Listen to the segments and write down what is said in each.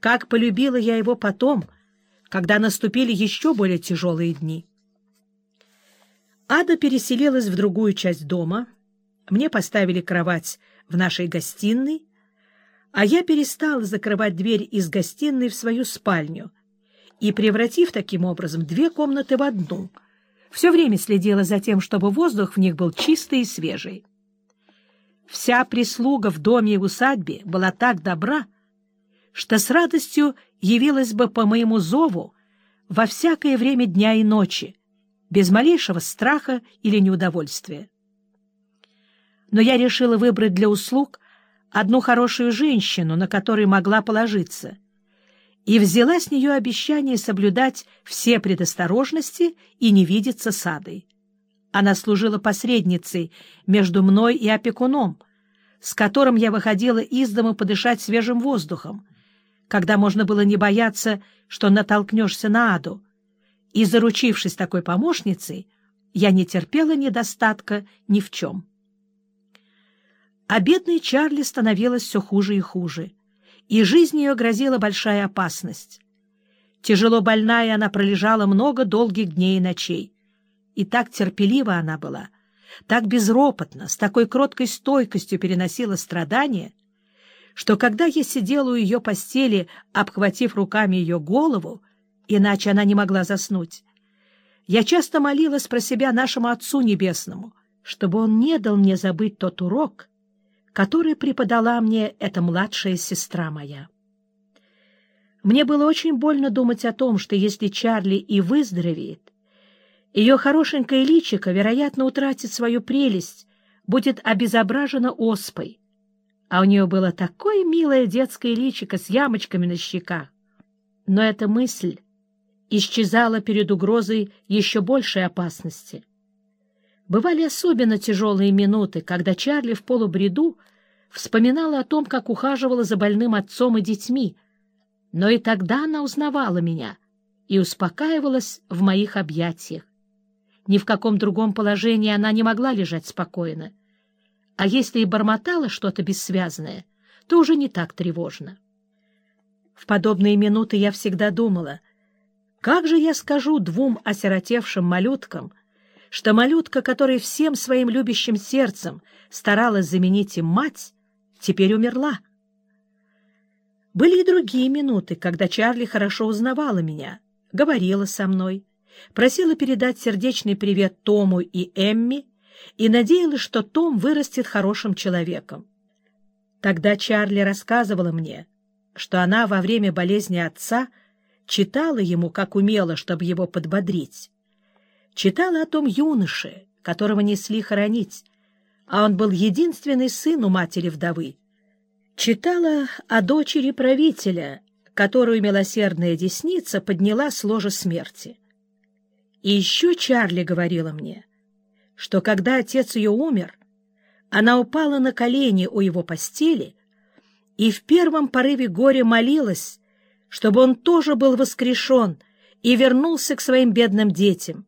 как полюбила я его потом, когда наступили еще более тяжелые дни. Ада переселилась в другую часть дома, мне поставили кровать в нашей гостиной, а я перестала закрывать дверь из гостиной в свою спальню и, превратив таким образом две комнаты в одну, все время следила за тем, чтобы воздух в них был чистый и свежий. Вся прислуга в доме и усадьбе была так добра, что с радостью явилась бы по моему зову во всякое время дня и ночи, без малейшего страха или неудовольствия. Но я решила выбрать для услуг одну хорошую женщину, на которую могла положиться, и взяла с нее обещание соблюдать все предосторожности и не видеться с Адой. Она служила посредницей между мной и опекуном, с которым я выходила из дома подышать свежим воздухом, когда можно было не бояться, что натолкнешься на аду. И, заручившись такой помощницей, я не терпела недостатка ни в чем. А бедной Чарли становилось все хуже и хуже, и жизнь ее грозила большая опасность. Тяжело больная она пролежала много долгих дней и ночей. И так терпелива она была, так безропотно, с такой кроткой стойкостью переносила страдания, что когда я сидела у ее постели, обхватив руками ее голову, иначе она не могла заснуть, я часто молилась про себя нашему Отцу Небесному, чтобы он не дал мне забыть тот урок, который преподала мне эта младшая сестра моя. Мне было очень больно думать о том, что если Чарли и выздоровеет, ее хорошенькое личико, вероятно, утратит свою прелесть, будет обезображена оспой, а у нее было такое милое детское личико с ямочками на щеках. Но эта мысль исчезала перед угрозой еще большей опасности. Бывали особенно тяжелые минуты, когда Чарли в полубреду вспоминала о том, как ухаживала за больным отцом и детьми, но и тогда она узнавала меня и успокаивалась в моих объятиях. Ни в каком другом положении она не могла лежать спокойно а если и бормотала что-то бессвязное, то уже не так тревожно. В подобные минуты я всегда думала, как же я скажу двум осиротевшим малюткам, что малютка, которая всем своим любящим сердцем старалась заменить им мать, теперь умерла. Были и другие минуты, когда Чарли хорошо узнавала меня, говорила со мной, просила передать сердечный привет Тому и Эмми и надеялась, что Том вырастет хорошим человеком. Тогда Чарли рассказывала мне, что она во время болезни отца читала ему, как умела, чтобы его подбодрить. Читала о том юноше, которого несли хоронить, а он был единственный сын у матери-вдовы. Читала о дочери правителя, которую милосердная десница подняла с ложа смерти. И еще Чарли говорила мне — что когда отец ее умер, она упала на колени у его постели и в первом порыве горя молилась, чтобы он тоже был воскрешен и вернулся к своим бедным детям.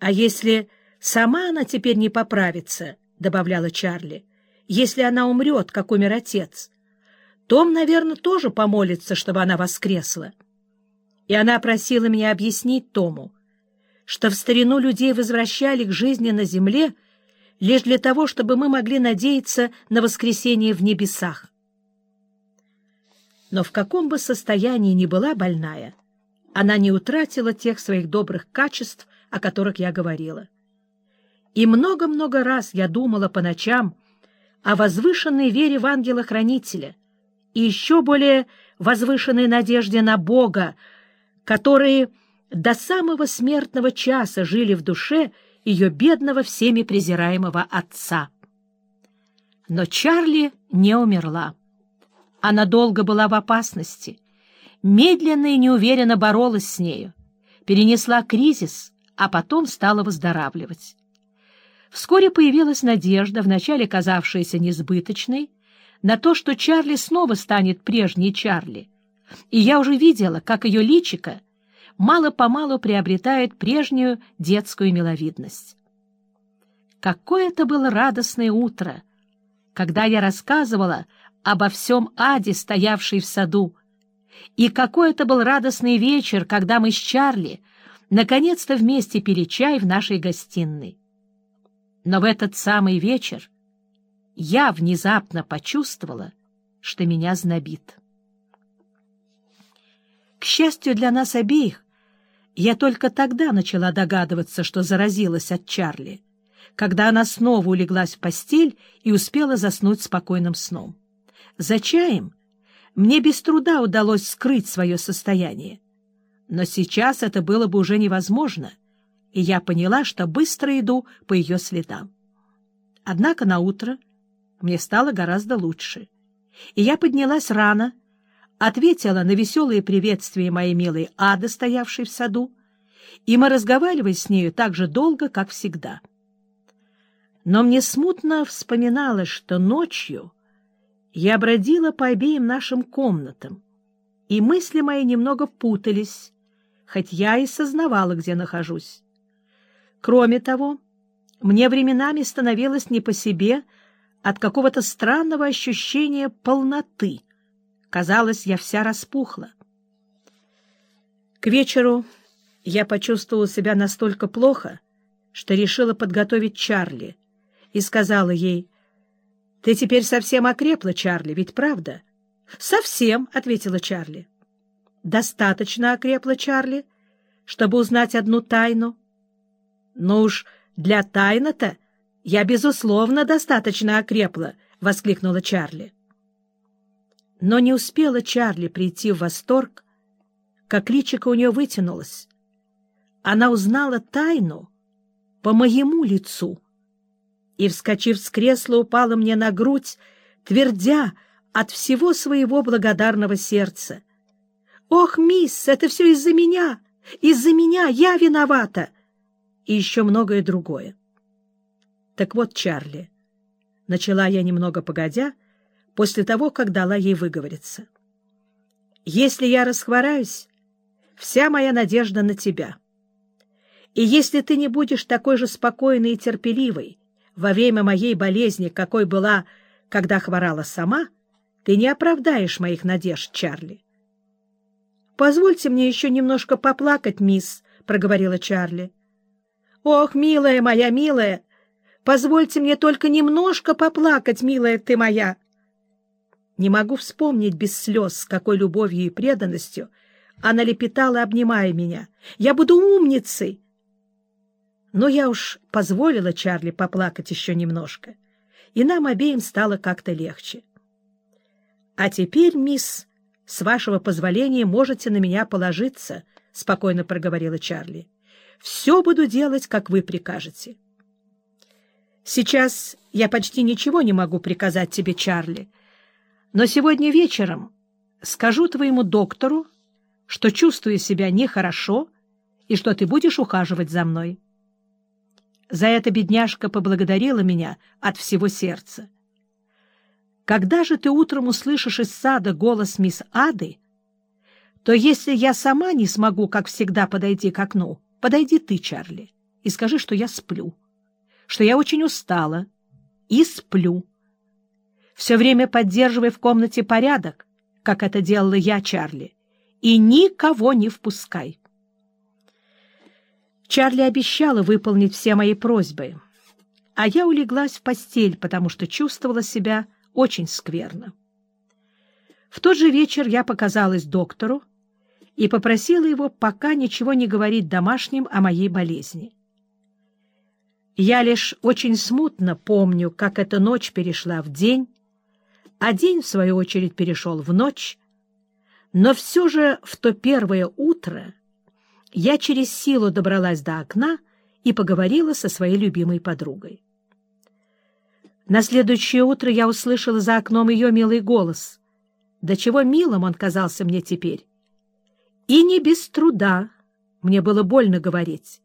А если сама она теперь не поправится, — добавляла Чарли, — если она умрет, как умер отец, том, наверное, тоже помолится, чтобы она воскресла. И она просила меня объяснить Тому, что в старину людей возвращали к жизни на земле лишь для того, чтобы мы могли надеяться на воскресение в небесах. Но в каком бы состоянии ни была больная, она не утратила тех своих добрых качеств, о которых я говорила. И много-много раз я думала по ночам о возвышенной вере в ангела-хранителя и еще более возвышенной надежде на Бога, которые до самого смертного часа жили в душе ее бедного всеми презираемого отца. Но Чарли не умерла. Она долго была в опасности, медленно и неуверенно боролась с нею, перенесла кризис, а потом стала выздоравливать. Вскоре появилась надежда, вначале казавшаяся несбыточной, на то, что Чарли снова станет прежней Чарли. И я уже видела, как ее личико — мало-помалу приобретает прежнюю детскую миловидность. Какое это было радостное утро, когда я рассказывала обо всем аде, стоявшей в саду, И какой это был радостный вечер, когда мы с Чарли наконец-то вместе пили чай в нашей гостиной. Но в этот самый вечер я внезапно почувствовала, что меня знобит. Счастью для нас обеих, я только тогда начала догадываться, что заразилась от Чарли, когда она снова улеглась в постель и успела заснуть спокойным сном. За чаем мне без труда удалось скрыть свое состояние. Но сейчас это было бы уже невозможно, и я поняла, что быстро иду по ее следам. Однако на утро мне стало гораздо лучше, и я поднялась рано, ответила на веселые приветствия моей милой Ады, стоявшей в саду, и мы разговаривали с нею так же долго, как всегда. Но мне смутно вспоминалось, что ночью я бродила по обеим нашим комнатам, и мысли мои немного путались, хоть я и сознавала, где нахожусь. Кроме того, мне временами становилось не по себе от какого-то странного ощущения полноты. Казалось, я вся распухла. К вечеру я почувствовала себя настолько плохо, что решила подготовить Чарли и сказала ей, «Ты теперь совсем окрепла, Чарли, ведь правда?» «Совсем», — ответила Чарли. «Достаточно окрепла, Чарли, чтобы узнать одну тайну?» «Ну уж для тайны-то я, безусловно, достаточно окрепла», — воскликнула Чарли. Но не успела Чарли прийти в восторг, как личико у нее вытянулось. Она узнала тайну по моему лицу и, вскочив с кресла, упала мне на грудь, твердя от всего своего благодарного сердца. «Ох, мисс, это все из-за меня! Из-за меня! Я виновата!» И еще многое другое. Так вот, Чарли, начала я немного погодя, после того, как дала ей выговориться. «Если я расхвораюсь, вся моя надежда на тебя. И если ты не будешь такой же спокойной и терпеливой, во время моей болезни, какой была, когда хворала сама, ты не оправдаешь моих надежд, Чарли. — Позвольте мне еще немножко поплакать, мисс, — проговорила Чарли. — Ох, милая моя, милая, позвольте мне только немножко поплакать, милая ты моя. Не могу вспомнить без слез, с какой любовью и преданностью она лепетала, обнимая меня. Я буду умницей, но я уж позволила Чарли поплакать еще немножко, и нам обеим стало как-то легче. — А теперь, мисс, с вашего позволения можете на меня положиться, — спокойно проговорила Чарли. — Все буду делать, как вы прикажете. — Сейчас я почти ничего не могу приказать тебе, Чарли, но сегодня вечером скажу твоему доктору, что чувствую себя нехорошо и что ты будешь ухаживать за мной. За это бедняжка поблагодарила меня от всего сердца. Когда же ты утром услышишь из сада голос мисс Ады, то если я сама не смогу, как всегда, подойти к окну, подойди ты, Чарли, и скажи, что я сплю, что я очень устала и сплю. Все время поддерживай в комнате порядок, как это делала я, Чарли, и никого не впускай. Чарли обещала выполнить все мои просьбы, а я улеглась в постель, потому что чувствовала себя очень скверно. В тот же вечер я показалась доктору и попросила его пока ничего не говорить домашним о моей болезни. Я лишь очень смутно помню, как эта ночь перешла в день, а день, в свою очередь, перешел в ночь, но все же в то первое утро я через силу добралась до окна и поговорила со своей любимой подругой. На следующее утро я услышала за окном ее милый голос. До чего милым он казался мне теперь. И не без труда, мне было больно говорить,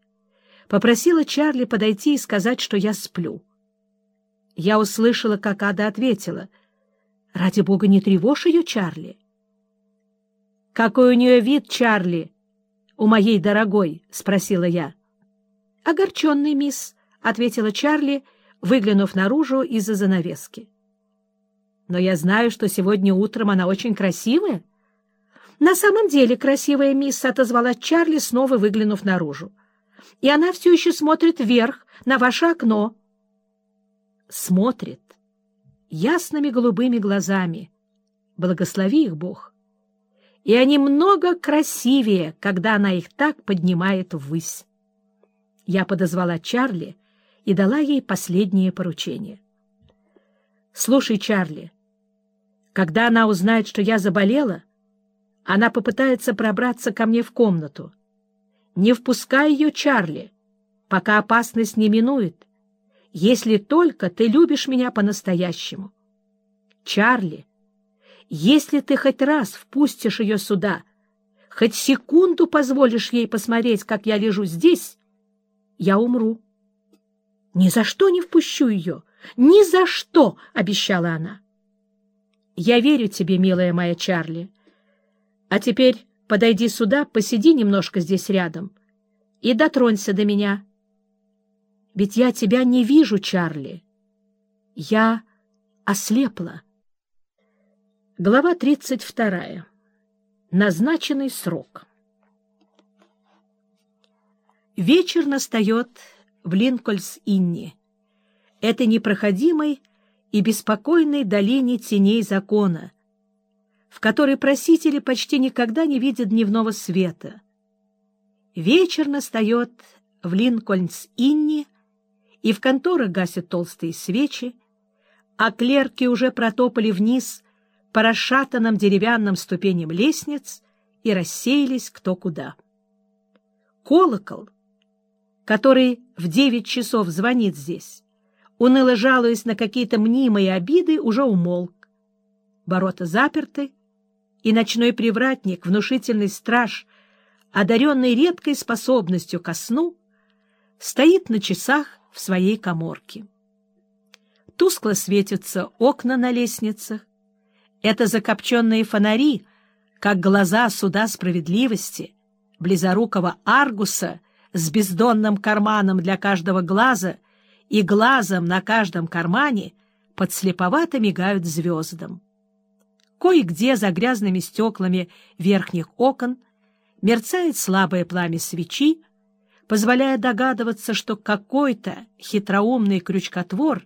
попросила Чарли подойти и сказать, что я сплю. Я услышала, как Ада ответила, «Ради бога, не тревожь ее, Чарли». «Какой у нее вид, Чарли?» у моей дорогой? — спросила я. — Огорченный, мисс, — ответила Чарли, выглянув наружу из-за занавески. — Но я знаю, что сегодня утром она очень красивая. На самом деле красивая мисс отозвала Чарли, снова выглянув наружу. И она все еще смотрит вверх, на ваше окно. Смотрит ясными голубыми глазами. Благослови их, Бог. И они много красивее, когда она их так поднимает ввысь. Я подозвала Чарли и дала ей последнее поручение. «Слушай, Чарли, когда она узнает, что я заболела, она попытается пробраться ко мне в комнату. Не впускай ее, Чарли, пока опасность не минует, если только ты любишь меня по-настоящему. Чарли, если ты хоть раз впустишь ее сюда, хоть секунду позволишь ей посмотреть, как я лежу здесь, я умру. Ни за что не впущу ее, ни за что, — обещала она. Я верю тебе, милая моя Чарли, а теперь подойди сюда, посиди немножко здесь рядом и дотронься до меня. Ведь я тебя не вижу, Чарли. Я ослепла. Глава 32. Назначенный срок. Вечер настает в Линкольс-Инне. Это непроходимой и беспокойной долине теней закона — в которой просители почти никогда не видят дневного света. Вечер настает в Линкольнс-Инне, и в конторах гасят толстые свечи, а клерки уже протопали вниз по расшатанным деревянным ступеням лестниц и рассеялись кто куда. Колокол, который в девять часов звонит здесь, уныло жалуясь на какие-то мнимые обиды, уже умолк. Ворота заперты, и ночной привратник, внушительный страж, одаренный редкой способностью ко сну, стоит на часах в своей коморке. Тускло светятся окна на лестницах. Это закопченные фонари, как глаза суда справедливости, близорукого Аргуса с бездонным карманом для каждого глаза и глазом на каждом кармане подслеповато мигают звездам. Кое-где за грязными стеклами верхних окон мерцает слабое пламя свечи, позволяя догадываться, что какой-то хитроумный крючкотвор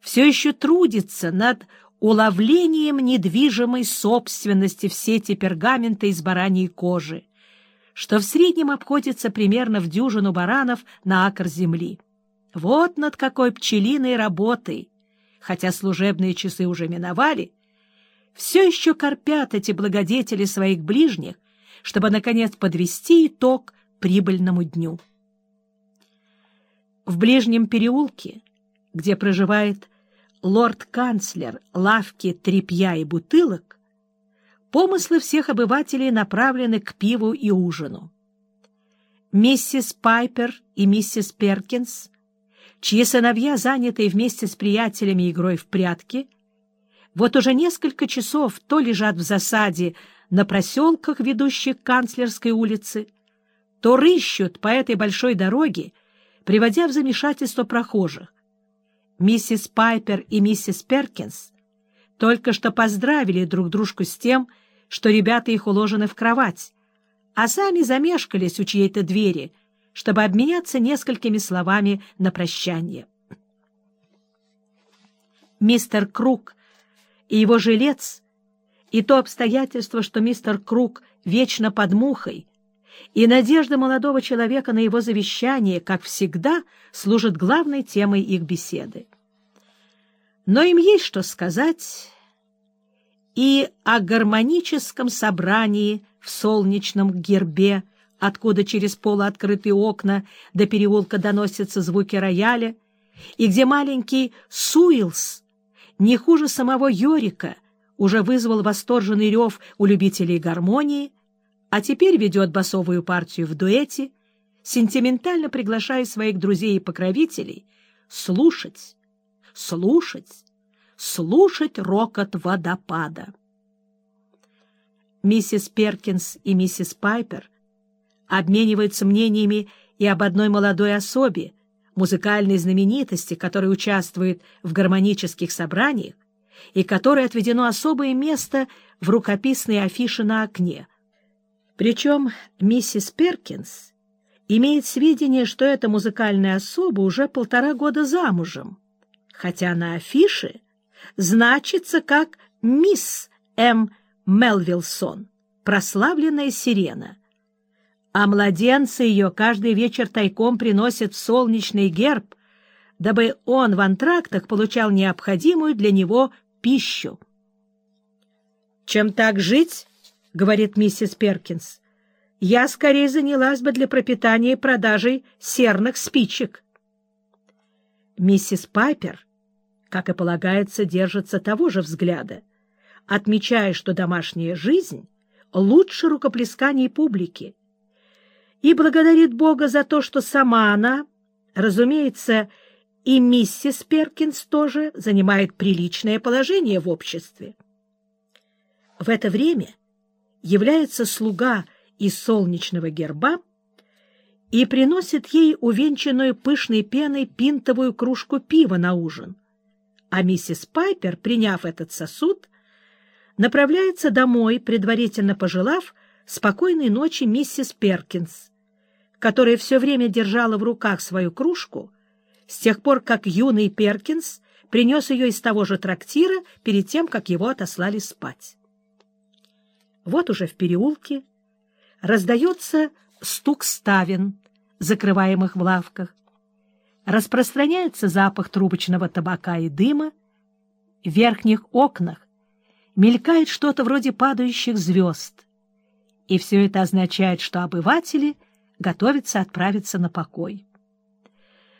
все еще трудится над уловлением недвижимой собственности в сети пергамента из бараньей кожи, что в среднем обходится примерно в дюжину баранов на акр земли. Вот над какой пчелиной работой, хотя служебные часы уже миновали, все еще корпят эти благодетели своих ближних, чтобы, наконец, подвести итог прибыльному дню. В ближнем переулке, где проживает лорд-канцлер лавки трепья и бутылок, помыслы всех обывателей направлены к пиву и ужину. Миссис Пайпер и миссис Перкинс, чьи сыновья, занятые вместе с приятелями игрой в прятки, — вот уже несколько часов то лежат в засаде на проселках, ведущих к канцлерской улице, то рыщут по этой большой дороге, приводя в замешательство прохожих. Миссис Пайпер и миссис Перкинс только что поздравили друг дружку с тем, что ребята их уложены в кровать, а сами замешкались у чьей-то двери, чтобы обменяться несколькими словами на прощание. Мистер Круг и его жилец, и то обстоятельство, что мистер Круг вечно под мухой, и надежда молодого человека на его завещание, как всегда, служит главной темой их беседы. Но им есть что сказать и о гармоническом собрании в солнечном гербе, откуда через полуоткрытые окна до переулка доносятся звуки рояля, и где маленький Суилс не хуже самого Йорика, уже вызвал восторженный рев у любителей гармонии, а теперь ведет басовую партию в дуэте, сентиментально приглашая своих друзей и покровителей слушать, слушать, слушать рокот водопада. Миссис Перкинс и миссис Пайпер обмениваются мнениями и об одной молодой особе, музыкальной знаменитости, которая участвует в гармонических собраниях и которой отведено особое место в рукописной афише на окне. Причем миссис Перкинс имеет сведения, что эта музыкальная особа уже полтора года замужем, хотя на афише значится как «Мисс М. Мелвилсон», прославленная сирена. А младенцы ее каждый вечер тайком приносят в солнечный герб, дабы он в антрактах получал необходимую для него пищу. «Чем так жить?» — говорит миссис Перкинс. «Я скорее занялась бы для пропитания и продажей серных спичек». Миссис Пайпер, как и полагается, держится того же взгляда, отмечая, что домашняя жизнь лучше рукоплесканий публики, и благодарит Бога за то, что сама она, разумеется, и миссис Перкинс тоже занимает приличное положение в обществе. В это время является слуга из солнечного герба и приносит ей увенчанную пышной пеной пинтовую кружку пива на ужин, а миссис Пайпер, приняв этот сосуд, направляется домой, предварительно пожелав спокойной ночи миссис Перкинс, которая все время держала в руках свою кружку с тех пор, как юный Перкинс принес ее из того же трактира перед тем, как его отослали спать. Вот уже в переулке раздается стук ставен, закрываемых в лавках. Распространяется запах трубочного табака и дыма. В верхних окнах мелькает что-то вроде падающих звезд. И все это означает, что обыватели готовятся отправиться на покой.